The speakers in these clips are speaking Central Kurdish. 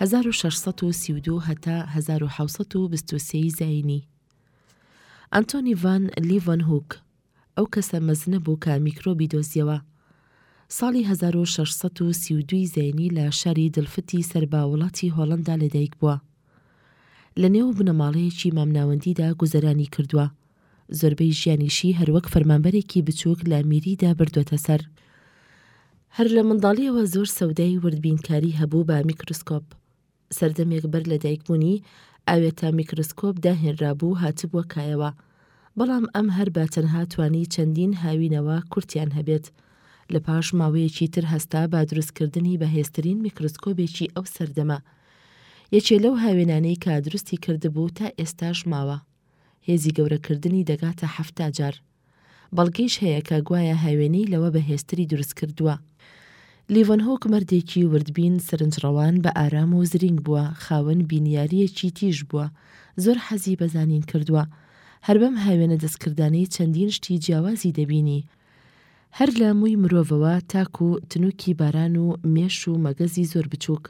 هەزار و شەش سەد و سی و دوو هەتا هەزار و حەوت سەد و بیست و سێ ی زایینی. ئەنتۆنی ڤان لیڤەن هوک ئەو کەسە مەزنە بوو کە میکرۆبی دۆزیەوە. ساڵی هەزار و شەش سەد و سی و دوو ی زایینی لە شاری دلفتی سەر بە وڵاتی هۆڵەندا لەدایکبووە. لە نێو بنەماڵەیەکی مامناوەندیدا گوزەرانی کردووە. زۆربەی ژیانیشی هەروەک فەرمانبەرێکی بچووک لە میریدا بردوەتە سەر. هەر لە منداڵیەوە زۆر سەودای وردبینکاری هەبوو بە میکروسکۆپ. سەردەمێک بەر لە دایکبوونی، ئاوێتە میکروسکۆپ داهێنرابوو هاتبووە کایەوە. بەڵام ئەم هەر بە تەنها توانی چەندین هاوینەوە کورتیان هەبێت. لە پاش ماوەیەکی تر هەستا بە دروستکردنی بەهێزترین میکروسکۆبێکی ئەو سەردەمە. یەکێ لەو هاوێنانەی کە دروستی کردبوو تا ئێستاش ماوە. هێزی گەورەکردنی دەگاتە حەفتا جار. بەڵگەیش هەیە کە گوایە هاوێنەی لەوە بەهێزتری دروستکردووە. لیڤنهوک مەردێکی وردبین، سەرنجڕەوان، بەئارام و زرینگ بووە، خاوەن بینیارییەکی تیژ بووە، زۆر حەزی بە زانین کردووە. هەر بەم هاوێنە دەستکردانەی چەندین شتی جیاوازی دەبینی. هەر لە مووی مرۆڤەوە تاکوو تنووکی باران و مێش و مەگەزی زۆر بچووک.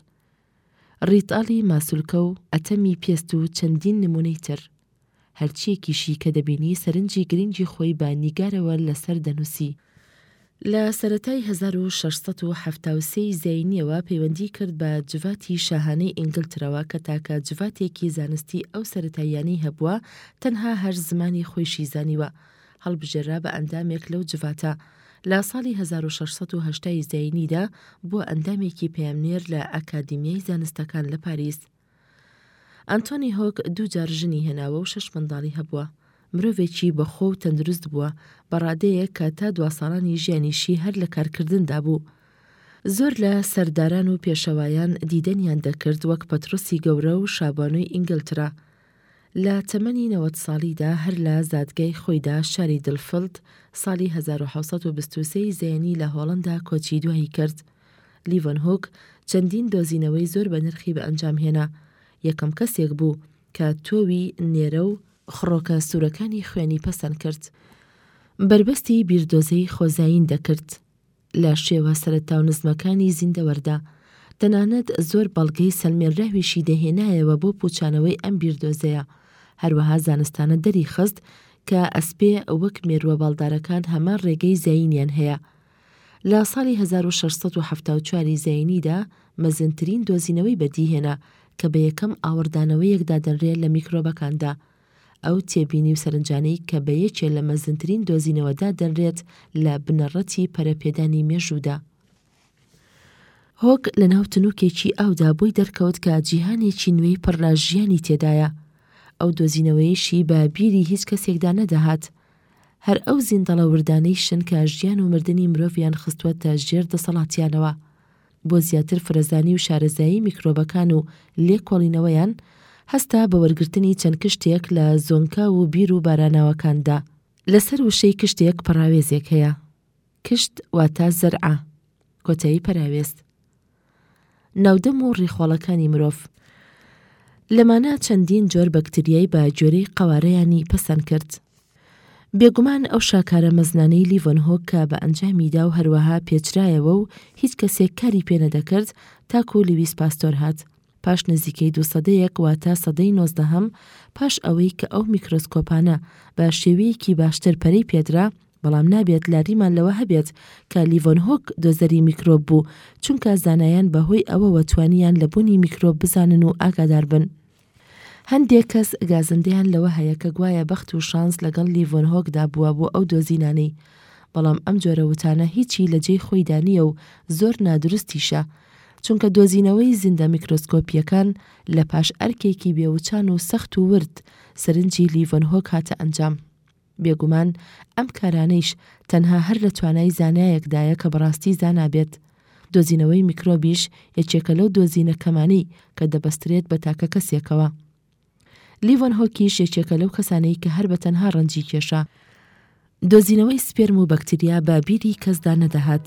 ڕیتاڵی ماسولکە و ئەتەمی پێست و چەندین نموونەی تر. هەرچییەکیشی کە دەبینی سەرنجی گرینگی خۆی بە نیگارەوە لەسەر دەنووسی. لە سەرەتای هەزار و شەش سەد و حەفتا و سێ ی زایینییەوە پەیوەندی کرد بە جڤاتی شاهانەی ئینگلترەوە کە تاکە جڤاتێکی زانستی ئەو سەرەتاییانەی هەبووە تەنها هەر زمانی خۆیشی زانیوە هەڵبژێررا بە ئەندامێک لەو جڤاتە. لە ساڵی هەزار و شەش سەد و هەشتا ی زایینیدا بووە ئەندامێکی پەیامنێر لە ئەکادیمیای زانستەکان لە پاریس. ئەنتۆنی هۆک دوو جار ژنی هێناوە و شەش منداڵی هەبووە. مرۆڤێکی بەخۆ و تەندروست بووە، بە ڕادەیەک کە تا دوا ساڵانی ژیانیشی هەر لە کارکردندا بوو. زۆر لە سەرداران و پێشەوایان دیدەنیان دەکرد وەک پەترۆسی گەورە و شابانۆی ئینگلترا. لە تەمەنی نەوەد ساڵیدا هەر لە زادگەی خۆیدا شاری دلفلد ساڵی هەزار و حەوت سەد و بیست و سێ ی زەیەنی لە هۆڵەندا کۆچی دوایی کرد. لیڤنهوک چەندین دۆزینەوەی زۆر بەنرخی بەئەنجام هێنا، یەکەم کەسێک بوو کە تۆوی نێرە و، خڕۆکە سوورەکانی خوێنی پەسەند کرد، بەربەستی بیردۆزەی خۆزایین دەکرد، لە شێوە سەرەتاو نزمەکانی زیندەوەردا، تەنانەت زۆر بەڵگەی سەلمێنراویشی دەهێنایەوە بۆ پووچانەوەی ئەم بیردۆزەیە، هەروەها زانستانە دەری خست کە ئەسپێ وەک مێرووە باڵدارەکان هەمان ڕێگەی زایینیان هەیە. لە ساڵی هەزار و شەش سەد و حەفتا و چوار ی زایینیدا مەزنترین دۆزینەوەی بەدیهێنا کە بە یەکەم ئاوڕدانەوەیەک دادەنرێ لە میکرۆبەکاندا، ئەو تێبینی و سەرنجانەی کە بە یەکێ لە مەزنترین دۆزینەوە دادەنرێت لە بنەڕەتی پەرەپێدانی مێژوودا. هۆک لەناو تنوکێکی ئاودا بۆی دەرکەوت کە جیهانێکی نوێی پڕ لە ژیانی تێدایە. ئەو دۆزینەوەیشی بە بیری هیچ کەسێکدا نەدەهات. هەر ئەو زیندەڵە وردانەیشن کە ژیان و مردنی مرۆڤیان خستووەتە ژێر دەسەڵاتیانەوە. بۆ زیاتر فرەزانی و شارەزایی میکرۆبەکان و لێکۆڵینەوەیان، هەستا بە وەرگرتنی چەند کشتێک لە زۆنکە و بیر و باراناوەکاندا. لەسەر وشەی کشتێک پەڕاوێزێک هەیە، کشت واتە زەرعە، کۆتایی پەراوێز. ناودەم و ڕیخۆڵەکانی مرۆڤ. لەمانە چەندین جۆر بەکتریای بە گوێرەی قەوارەیانی پەسەند کرد. بێگومان ئەو شاکارە مەزنانەی لیڤۆنهۆک کە بە ئەنجامی دا و هەروەها پێچرایەوە و هیچ کەسێک کاری پێ نەدەکرد تاکو لویس پاستۆر هات پاش نزیکەی دوو سەدەیەک واتە سەدەی نۆزدەهەم پاش ئەوەی کە ئەو میکرۆسکۆپانە بە شێوەیەکی باشتر پەرەی پێدرا بەڵام نابێت لاریمان لەوە هەبێت کە لیڤۆن هۆک دۆزەری میکرۆب بوو چونکە زانایان بەهۆی ئەوەوە توانیان لە بوونی میکرۆب بزانن و ئاگادار بن هەندێک کەس گازندەیان لەوە هەیە کە گوایە بەخت و شانس لەگەڵ لیڤۆن هۆکدا بووە بۆ ئەو دۆزینانەی، بەڵام ئەم جۆرە وتانە هیچی لە جێی خۆیدا نییە و زۆر نادروستیشە، چونکە دۆزینەوەی زیندە میکرۆسکۆپییەکان لە پاش ئەرکێکی بێوچان و سەخت و ورد، سەرنجی لیڤۆن هۆک هاتە ئەنجام. بێگومان ئەم کارانەیش تەنها هەر لە توانای زانایەکدایە کە بەڕاستی زانا بێت. دۆزینەوەی میکرۆبیش یەکێکە لەو دۆزینە کەمانەی کە دەبەسترێت بە تاکە کەسێکەوە. لیڤۆن هۆکیش یەکێکە لەو کەسانەی کە هەر بە تەنها ڕەنجی کێشا. دۆزینەوەی سپێرم و بەکتریا بە بیری کەسدا نەدەهات.